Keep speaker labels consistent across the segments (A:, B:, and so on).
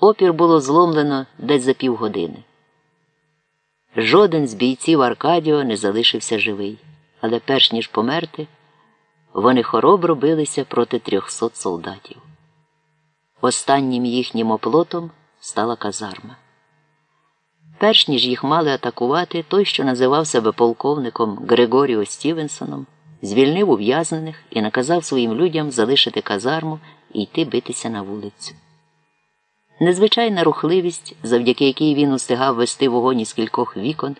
A: Опір було зломлено десь за півгодини. Жоден з бійців Аркадіо не залишився живий, але перш ніж померти, вони хоробро билися проти трьохсот солдатів. Останнім їхнім оплотом стала казарма. Перш ніж їх мали атакувати, той, що називав себе полковником Григоріо Стівенсоном, звільнив ув'язнених і наказав своїм людям залишити казарму і йти битися на вулицю. Незвичайна рухливість, завдяки якій він устигав вести вогонь із кількох вікон,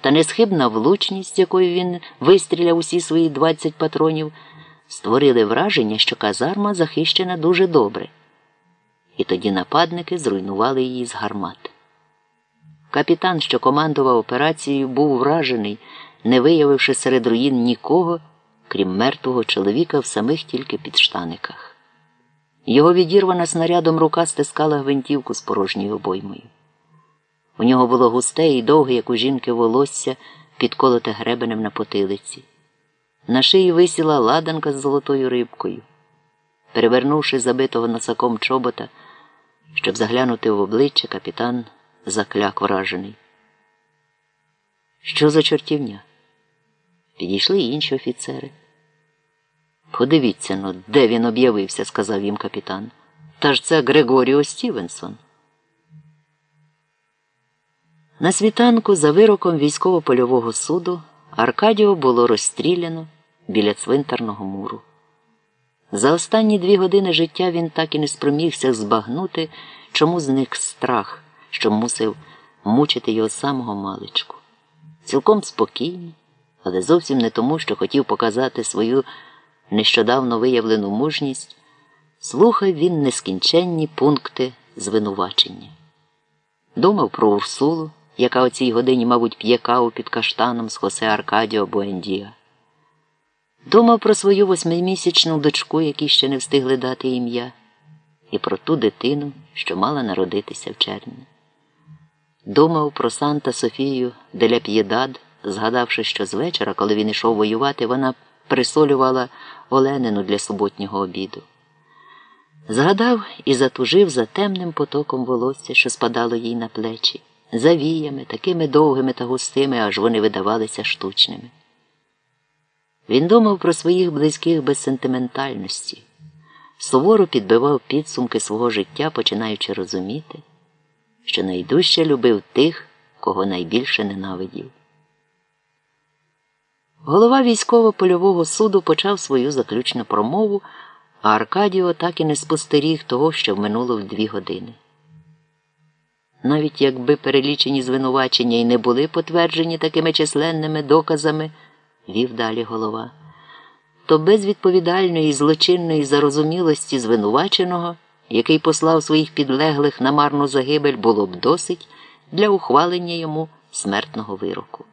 A: та несхибна влучність, якою він вистріляв усі свої 20 патронів, створили враження, що казарма захищена дуже добре. І тоді нападники зруйнували її з гармат. Капітан, що командував операцією, був вражений, не виявивши серед руїн нікого, крім мертвого чоловіка в самих тільки підштаниках. Його відірвана снарядом рука стискала гвинтівку з порожньою обоймою. У нього було густе і довге, як у жінки, волосся, підколоте гребенем на потилиці. На шиї висіла ладанка з золотою рибкою. Перевернувши забитого носаком чобота, щоб заглянути в обличчя, капітан закляк вражений. Що за чортівня? Підійшли інші офіцери. Подивіться ну, де він об'явився, сказав їм капітан. Та ж це Григоріо Стівенсон. На світанку за вироком військово-польового суду Аркадіо було розстріляно біля цвинтарного муру. За останні дві години життя він так і не спромігся збагнути, чому зник страх, що мусив мучити його самого маличку. Цілком спокійний, але зовсім не тому, що хотів показати свою нещодавно виявлену мужність, слухав він нескінченні пункти звинувачення. Думав про Урсулу, яка о цій годині, мабуть, п'є каву під каштаном з Хосе Аркадіо Буендія. Думав про свою восьмимісячну дочку, якій ще не встигли дати ім'я, і про ту дитину, що мала народитися в червні. Думав про Санта Софію деля П'єдад, згадавши, що з вечора, коли він йшов воювати, вона присолювала Оленину для суботнього обіду. Згадав і затужив за темним потоком волосся, що спадало їй на плечі, за віями, такими довгими та густими, аж вони видавалися штучними. Він думав про своїх близьких без сентиментальності, суворо підбивав підсумки свого життя, починаючи розуміти, що найдужче любив тих, кого найбільше ненавидів. Голова військово-польового суду почав свою заключну промову, а Аркадіо так і не спостеріг того, що вминуло в дві години. Навіть якби перелічені звинувачення і не були потверджені такими численними доказами, вів далі голова, то без відповідальної злочинної зарозумілості звинуваченого, який послав своїх підлеглих на марну загибель, було б досить для ухвалення йому смертного вироку.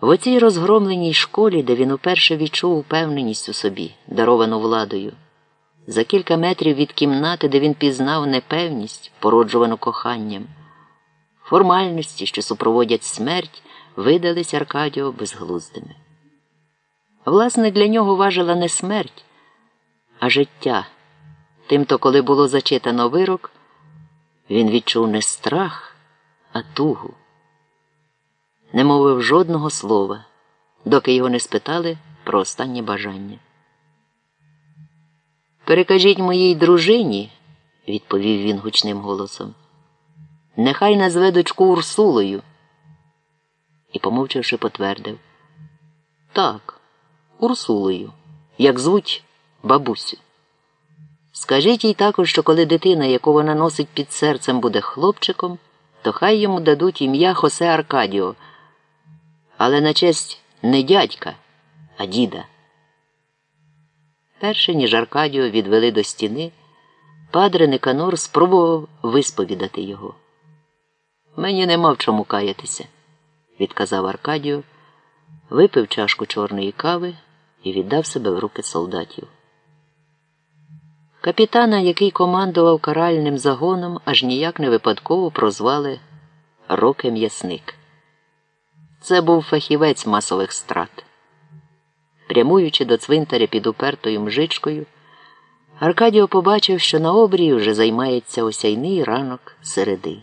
A: В оцій розгромленій школі, де він уперше відчув упевненість у собі, даровану владою, за кілька метрів від кімнати, де він пізнав непевність, породжувану коханням, формальності, що супроводять смерть, видались Аркадіо безглуздими. Власне, для нього важила не смерть, а життя. Тимто, коли було зачитано вирок, він відчув не страх, а тугу не мовив жодного слова, доки його не спитали про останнє бажання. Перекажіть моїй дружині, відповів він гучним голосом, нехай назве дочку Урсулою. І, помовчавши, потвердив Так, Урсулою, як звуть бабусю. Скажіть їй також, що коли дитина, яку вона носить під серцем, буде хлопчиком, то хай йому дадуть ім'я Хосе Аркадіо але на честь не дядька, а діда. Перше, ніж Аркадіо відвели до стіни, падре Никанор спробував висповідати його. Мені нема в чому каятися, відказав Аркадіо, випив чашку чорної кави і віддав себе в руки солдатів. Капітана, який командував каральним загоном, аж ніяк не випадково прозвали Роке М'ясник. Це був фахівець масових страт. Прямуючи до цвинтаря під упертою мжичкою, Аркадіо побачив, що на обрії вже займається осяйний ранок середи.